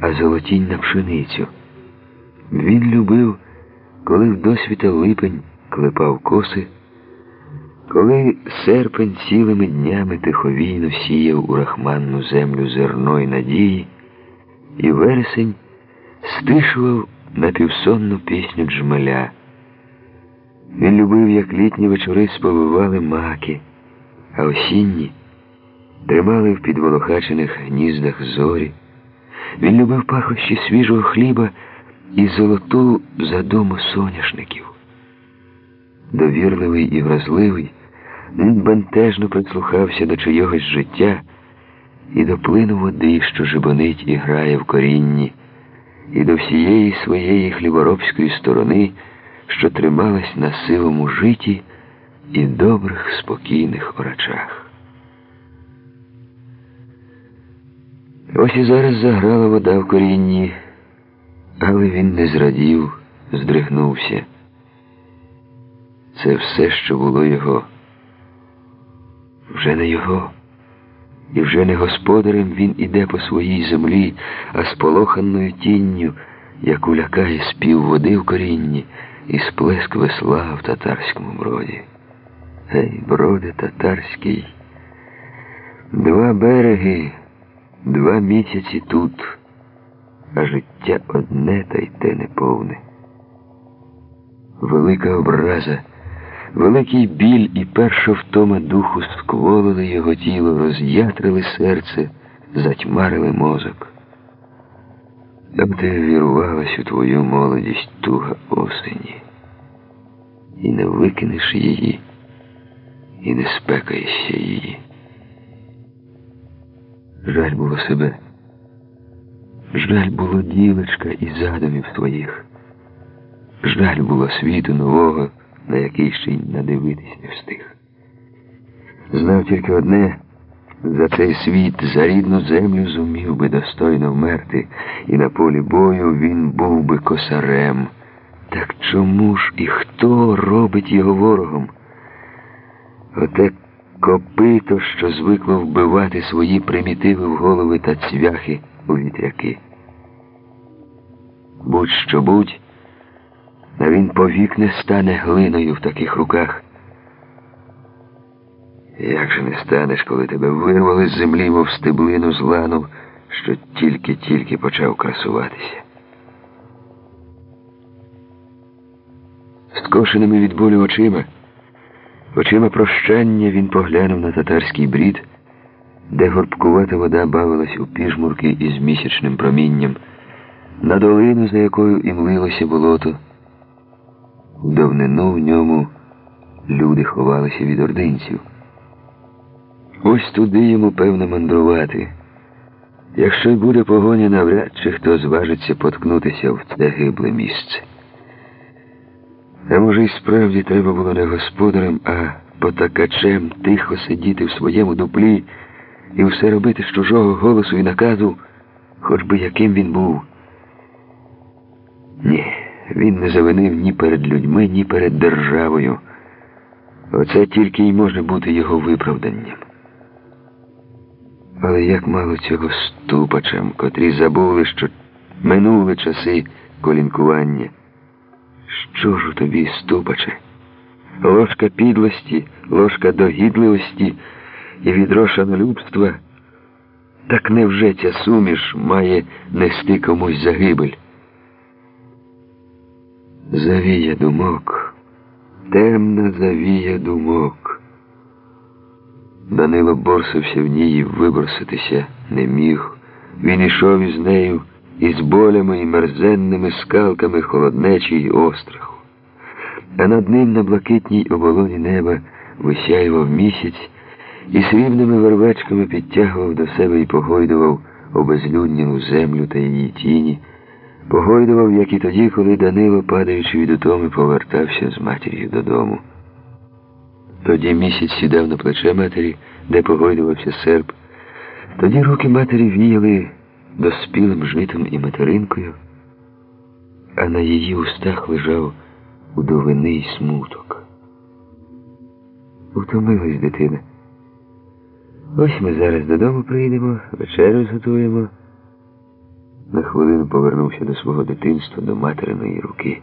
а золотінь на пшеницю. Він любив, коли в досвіта липень клепав коси, коли серпень цілими днями тиховійно сіяв у рахманну землю зерно й надії, і вересень стишував напівсонну пісню джмеля. Він любив, як літні вечори сповивали маки, а осінні тримали в підволохачених гніздах зорі. Він любив пахощі свіжого хліба і золоту задому соняшників. Довірливий і вразливий, він бентежно прислухався до чийогось життя і до плину води, що жибонить і грає в корінні, і до всієї своєї хліборобської сторони, що трималась на сивому житі і добрих спокійних орачах. Ось і зараз заграла вода в корінні, але він не зрадів, здригнувся. Це все, що було його, вже не його, і вже не господарем він іде по своїй землі, а сполоханою тінню, яку лякає спів води в корінні і сплеск весла в татарському броді. Гей, броде татарський, два береги. Два місяці тут, а життя одне та й те неповне. Велика образа, великий біль і перша втома духу скволили його тіло, роз'ятрили серце, затьмарили мозок. Там ти вірувалась у твою молодість туга осені, і не викинеш її, і не спекаєшся її. Жаль було себе. Жаль було дівочка і задумів своїх. Жаль було світу нового, на який ще й надивитись не встиг. Знав тільки одне за цей світ, за рідну землю зумів би достойно вмерти, і на полі бою він був би косарем. Так чому ж і хто робить його ворогом? Оте копито, що звикло вбивати свої примітиви в голови та цвяхи у вітряки. Будь-що будь, а він повік не стане глиною в таких руках. Як же не станеш, коли тебе вирвали з землі, мов стеблину з лану, що тільки-тільки почав красуватися? Скошеними від болю очима. Очима прощання він поглянув на татарський брід, де горбкувата вода бавилась у піжмурки із місячним промінням, на долину, за якою і млилося болото. В давнину в ньому люди ховалися від ординців. Ось туди йому, певно, мандрувати. Якщо й буде погоня, навряд чи хто зважиться поткнутися в це гибле місце. І справді треба було не господарем, а потакачем тихо сидіти в своєму дуплі і все робити з чужого голосу і наказу, хоч би яким він був. Ні, він не завинив ні перед людьми, ні перед державою. Оце тільки й може бути його виправданням. Але як мало цього ступачам, котрі забули, що минули часи колінкування. Що ж у тобі, ступаче? Ложка підлості, ложка догідливості і відро шанолюбства? Так невже ця суміш має нести комусь загибель? Завія думок, темна завія думок. Данило борсився в ній і виборситися не міг. Він ішов із нею із болями і мерзенними скалками холоднечі й остраху. А над ним на блакитній оболоні неба висяював місяць і срібними вервечками підтягував до себе і погойдував обезлюднілу землю та її тіні, погойдував, як і тоді, коли Данило, падаючи від утоми, повертався з матір'ю додому. Тоді місяць сідав на плече матері, де погойдувався серп. Тоді руки матері віяли доспілим житом і материнкою, а на її устах лежав удовиний смуток. Утомилась дитина. Ось ми зараз додому прийдемо, вечерю зготуємо. На хвилину повернувся до свого дитинства, до материної руки.